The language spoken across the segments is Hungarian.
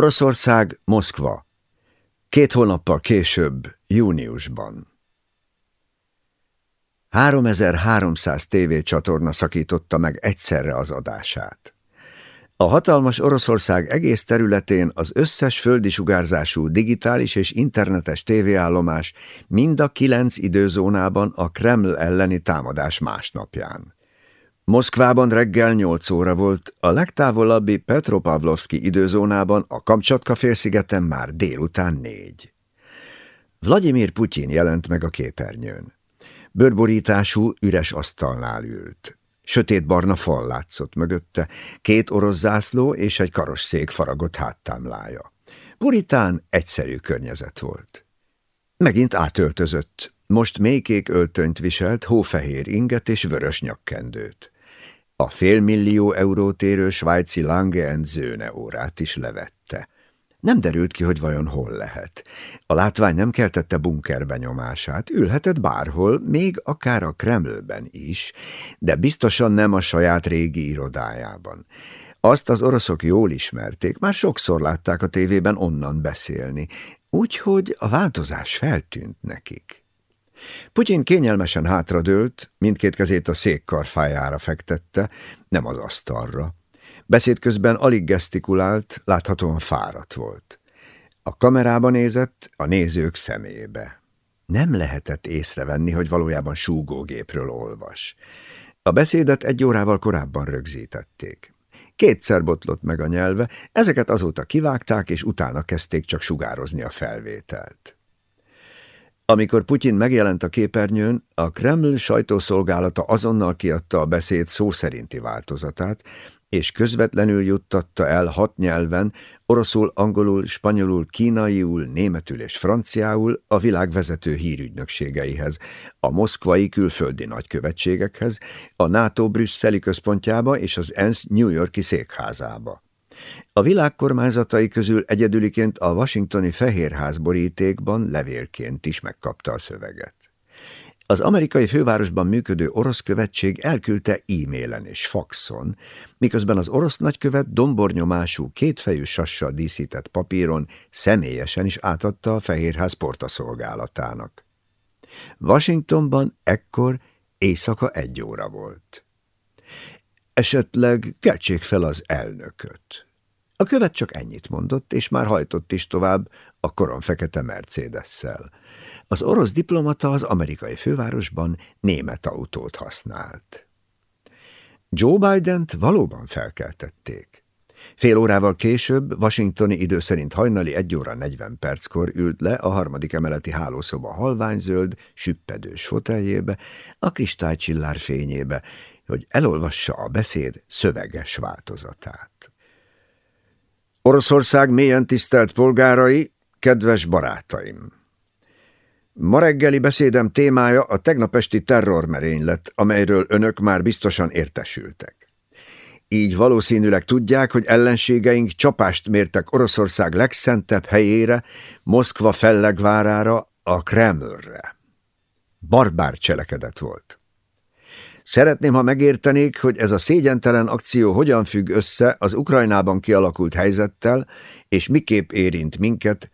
Oroszország, Moszkva. Két hónappal később, júniusban. 3300 tévécsatorna szakította meg egyszerre az adását. A hatalmas Oroszország egész területén az összes földi sugárzású digitális és internetes tévéállomás mind a kilenc időzónában a Kreml elleni támadás másnapján. Moszkvában reggel 8 óra volt, a legtávolabbi Petropavlovski időzónában a Kamcsatka félszigeten már délután négy. Vladimir Putyin jelent meg a képernyőn. Bőrborítású, üres asztalnál ült. Sötétbarna fal látszott mögötte, két orosz zászló és egy karosszék faragott háttámlája. Puritán egyszerű környezet volt. Megint átöltözött, most mélykék öltönyt viselt, hófehér inget és vörös nyakkendőt. A félmillió eurót érő svájci Lange Zöne órát is levette. Nem derült ki, hogy vajon hol lehet. A látvány nem keltette bunker nyomását, ülhetett bárhol, még akár a Kremlben is, de biztosan nem a saját régi irodájában. Azt az oroszok jól ismerték, már sokszor látták a tévében onnan beszélni, úgyhogy a változás feltűnt nekik. Putyin kényelmesen hátradőlt, mindkét kezét a szék karfájára fektette, nem az asztalra. Beszéd közben alig gesztikulált, láthatóan fáradt volt. A kamerába nézett, a nézők szemébe. Nem lehetett észrevenni, hogy valójában súgógépről olvas. A beszédet egy órával korábban rögzítették. Kétszer botlott meg a nyelve, ezeket azóta kivágták, és utána kezdték csak sugározni a felvételt. Amikor Putyin megjelent a képernyőn, a Kreml sajtószolgálata azonnal kiadta a beszéd szó szerinti változatát, és közvetlenül juttatta el hat nyelven, oroszul, angolul, spanyolul, kínaiul, németül és franciául a világ vezető hírügynökségeihez, a moszkvai külföldi nagykövetségekhez, a NATO brüsszeli központjába és az ENSZ New Yorki székházába. A világ kormányzatai közül egyedüliként a washingtoni Fehérház borítékban levélként is megkapta a szöveget. Az amerikai fővárosban működő orosz követség elküldte e-mailen és faxon, miközben az orosz nagykövet dombornyomású kétfejű sassal díszített papíron személyesen is átadta a Fehérház portaszolgálatának. Washingtonban ekkor éjszaka egy óra volt. Esetleg keltsék fel az elnököt. A követ csak ennyit mondott, és már hajtott is tovább a koron fekete Mercedes-szel. Az orosz diplomata az amerikai fővárosban német autót használt. Joe Biden-t valóban felkeltették. Fél órával később, washingtoni idő szerint hajnali 1 óra 40 perckor ült le a harmadik emeleti hálószoba halványzöld, süppedős foteljébe, a kristálycsillár fényébe, hogy elolvassa a beszéd szöveges változatát. Oroszország mélyen tisztelt polgárai, kedves barátaim! Ma reggeli beszédem témája a tegnap esti terrormerénylet, amelyről önök már biztosan értesültek. Így valószínűleg tudják, hogy ellenségeink csapást mértek Oroszország legszentebb helyére, Moszkva fellegvárára, a Kremlre. Barbár cselekedet volt. Szeretném, ha megértenék, hogy ez a szégyentelen akció hogyan függ össze az Ukrajnában kialakult helyzettel, és miképp érint minket,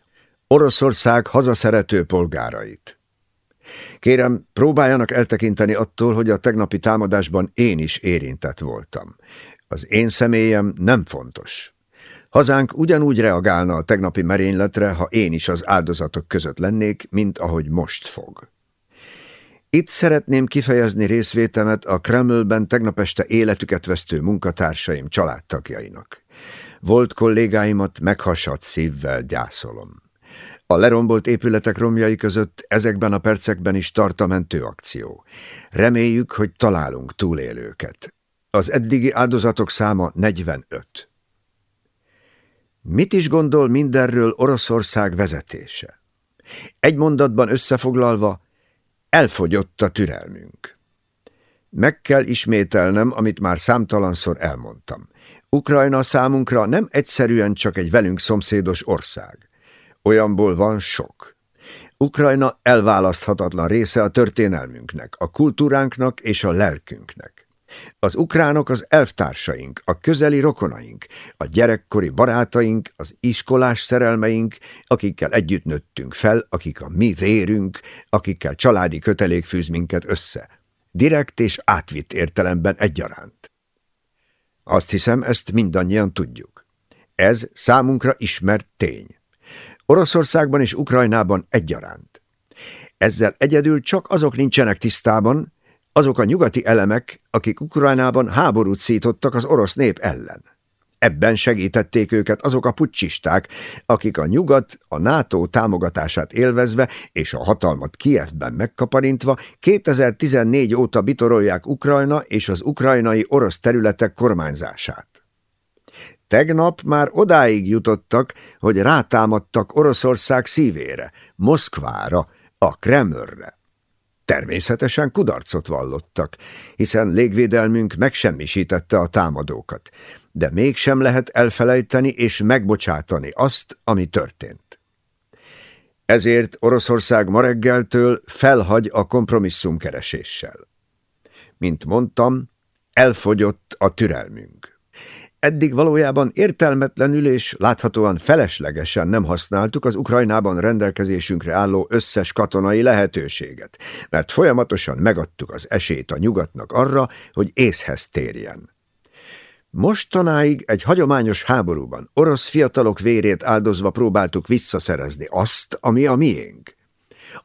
Oroszország hazaszerető polgárait. Kérem, próbáljanak eltekinteni attól, hogy a tegnapi támadásban én is érintett voltam. Az én személyem nem fontos. Hazánk ugyanúgy reagálna a tegnapi merényletre, ha én is az áldozatok között lennék, mint ahogy most fog. Itt szeretném kifejezni részvétemet a Kremlben tegnap este életüket vesztő munkatársaim családtagjainak. Volt kollégáimat meghasadt szívvel gyászolom. A lerombolt épületek romjai között ezekben a percekben is tart a mentőakció. Reméljük, hogy találunk túlélőket. Az eddigi áldozatok száma 45. Mit is gondol mindenről Oroszország vezetése? Egy mondatban összefoglalva, elfogyott a türelmünk. Meg kell ismételnem, amit már számtalanszor elmondtam. Ukrajna számunkra nem egyszerűen csak egy velünk szomszédos ország. Olyanból van sok. Ukrajna elválaszthatatlan része a történelmünknek, a kultúránknak és a lelkünknek. Az ukránok az elvtársaink, a közeli rokonaink, a gyerekkori barátaink, az iskolás szerelmeink, akikkel együtt nőttünk fel, akik a mi vérünk, akikkel családi kötelék fűz minket össze. Direkt és átvitt értelemben egyaránt. Azt hiszem, ezt mindannyian tudjuk. Ez számunkra ismert tény. Oroszországban és Ukrajnában egyaránt. Ezzel egyedül csak azok nincsenek tisztában, azok a nyugati elemek, akik Ukrajnában háborút szítottak az orosz nép ellen. Ebben segítették őket azok a pucsisták, akik a nyugat, a NATO támogatását élvezve és a hatalmat Kievben megkaparintva 2014 óta bitorolják Ukrajna és az ukrajnai orosz területek kormányzását. Tegnap már odáig jutottak, hogy rátámadtak Oroszország szívére, Moszkvára, a Kremlre. Természetesen kudarcot vallottak, hiszen légvédelmünk megsemmisítette a támadókat, de mégsem lehet elfelejteni és megbocsátani azt, ami történt. Ezért Oroszország ma reggeltől felhagy a kompromisszumkereséssel. Mint mondtam, elfogyott a türelmünk. Eddig valójában értelmetlenül és láthatóan feleslegesen nem használtuk az Ukrajnában rendelkezésünkre álló összes katonai lehetőséget, mert folyamatosan megadtuk az esélyt a nyugatnak arra, hogy észhez térjen. Mostanáig egy hagyományos háborúban orosz fiatalok vérét áldozva próbáltuk visszaszerezni azt, ami a miénk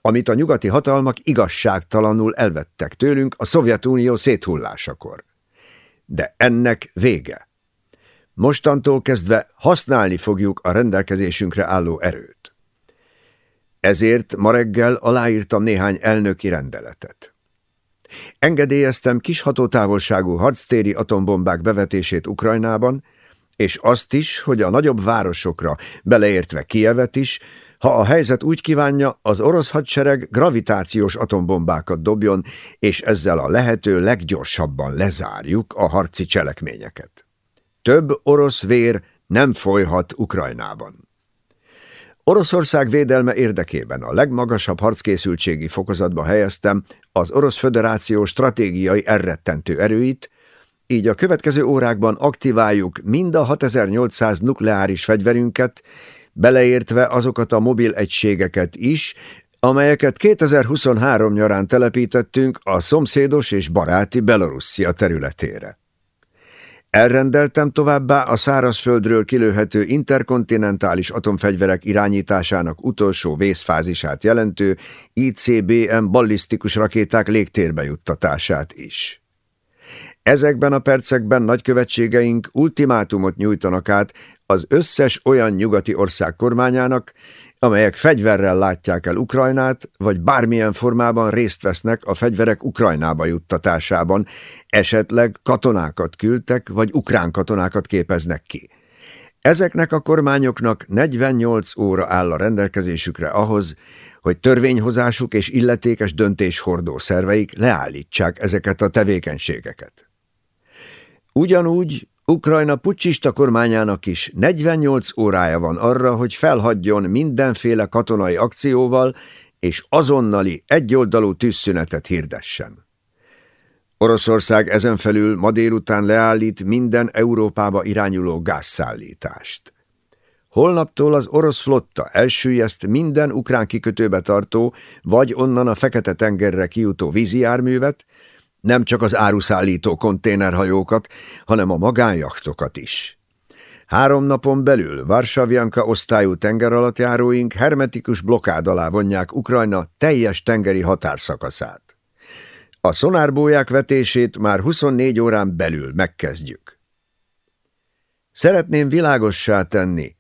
amit a nyugati hatalmak igazságtalanul elvettek tőlünk a Szovjetunió széthullásakor. De ennek vége. Mostantól kezdve használni fogjuk a rendelkezésünkre álló erőt. Ezért ma reggel aláírtam néhány elnöki rendeletet. Engedélyeztem kis hatótávolságú harctéri atombombák bevetését Ukrajnában, és azt is, hogy a nagyobb városokra, beleértve Kievet is, ha a helyzet úgy kívánja, az orosz hadsereg gravitációs atombombákat dobjon, és ezzel a lehető leggyorsabban lezárjuk a harci cselekményeket. Több orosz vér nem folyhat Ukrajnában. Oroszország védelme érdekében a legmagasabb harckészültségi fokozatba helyeztem az Orosz Föderáció stratégiai elrettentő erőit, így a következő órákban aktiváljuk mind a 6800 nukleáris fegyverünket, beleértve azokat a mobil egységeket is, amelyeket 2023 nyarán telepítettünk a szomszédos és baráti Belorusszia területére. Elrendeltem továbbá a szárazföldről kilőhető interkontinentális atomfegyverek irányításának utolsó vészfázisát jelentő ICBM ballisztikus rakéták légtérbe juttatását is. Ezekben a percekben nagykövetségeink ultimátumot nyújtanak át az összes olyan nyugati ország kormányának, amelyek fegyverrel látják el Ukrajnát, vagy bármilyen formában részt vesznek a fegyverek Ukrajnába juttatásában, esetleg katonákat küldtek, vagy ukrán katonákat képeznek ki. Ezeknek a kormányoknak 48 óra áll a rendelkezésükre ahhoz, hogy törvényhozásuk és illetékes döntéshordó szerveik leállítsák ezeket a tevékenységeket. Ugyanúgy Ukrajna pucsista kormányának is 48 órája van arra, hogy felhagyjon mindenféle katonai akcióval, és azonnali egyoldalú tűzszünetet hirdessen. Oroszország ezen felül ma délután leállít minden Európába irányuló gázszállítást. Holnaptól az orosz flotta elsüllyeszt minden ukrán kikötőbe tartó, vagy onnan a Fekete-tengerre kijutó vízijárművet, nem csak az áruszállító konténerhajókat, hanem a magánjachtokat is. Három napon belül Varsavjanka osztályú tengeralattjáróink hermetikus blokkád alá vonják Ukrajna teljes tengeri határszakaszát. A szonárbóják vetését már 24 órán belül megkezdjük. Szeretném világossá tenni,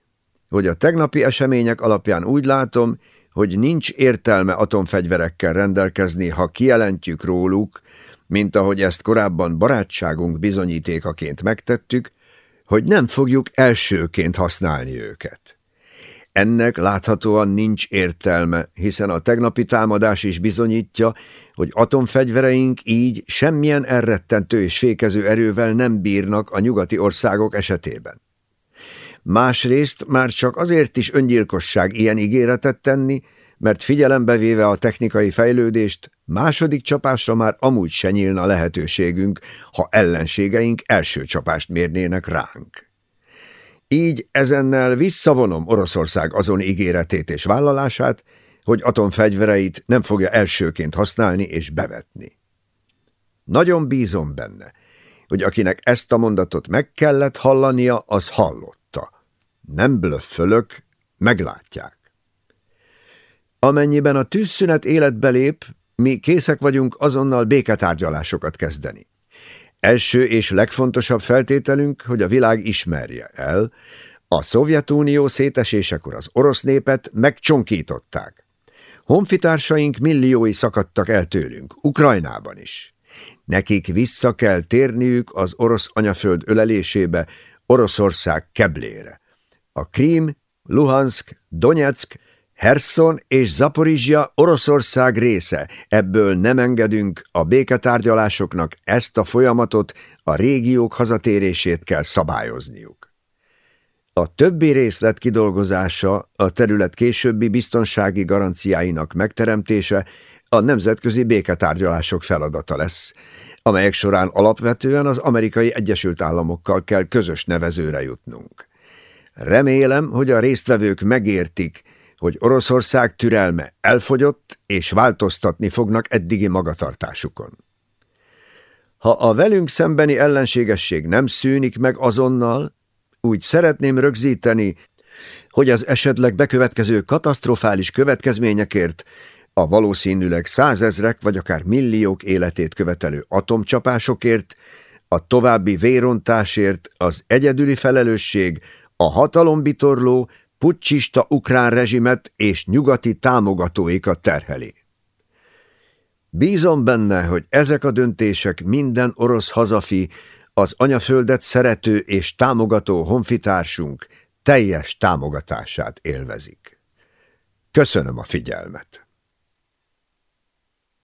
hogy a tegnapi események alapján úgy látom, hogy nincs értelme atomfegyverekkel rendelkezni, ha kijelentjük róluk, mint ahogy ezt korábban barátságunk bizonyítékaként megtettük, hogy nem fogjuk elsőként használni őket. Ennek láthatóan nincs értelme, hiszen a tegnapi támadás is bizonyítja, hogy atomfegyvereink így semmilyen elrettentő és fékező erővel nem bírnak a nyugati országok esetében. Másrészt már csak azért is öngyilkosság ilyen ígéretet tenni, mert figyelembe véve a technikai fejlődést, második csapásra már amúgy se nyílna lehetőségünk, ha ellenségeink első csapást mérnének ránk. Így ezennel visszavonom Oroszország azon ígéretét és vállalását, hogy atomfegyvereit nem fogja elsőként használni és bevetni. Nagyon bízom benne, hogy akinek ezt a mondatot meg kellett hallania, az hallotta. Nem blöffölök, meglátják. Amennyiben a tűzszünet életbe lép, mi készek vagyunk azonnal béketárgyalásokat kezdeni. Első és legfontosabb feltételünk, hogy a világ ismerje el, a Szovjetunió szétesésekor az orosz népet megcsonkították. Honfitársaink milliói szakadtak el tőlünk, Ukrajnában is. Nekik vissza kell térniük az orosz anyaföld ölelésébe, Oroszország keblére. A Krím, Luhansk, Donetsk, Herson és Zaporizsia Oroszország része, ebből nem engedünk, a béketárgyalásoknak ezt a folyamatot, a régiók hazatérését kell szabályozniuk. A többi részlet kidolgozása, a terület későbbi biztonsági garanciáinak megteremtése a nemzetközi béketárgyalások feladata lesz, amelyek során alapvetően az amerikai Egyesült Államokkal kell közös nevezőre jutnunk. Remélem, hogy a résztvevők megértik, hogy Oroszország türelme elfogyott, és változtatni fognak eddigi magatartásukon. Ha a velünk szembeni ellenségesség nem szűnik meg azonnal, úgy szeretném rögzíteni, hogy az esetleg bekövetkező katasztrofális következményekért a valószínűleg százezrek vagy akár milliók életét követelő atomcsapásokért, a további vérontásért az egyedüli felelősség a hatalombitorló, pucsista ukrán rezsimet és nyugati támogatóikat terheli. Bízom benne, hogy ezek a döntések minden orosz hazafi, az anyaföldet szerető és támogató honfitársunk teljes támogatását élvezik. Köszönöm a figyelmet!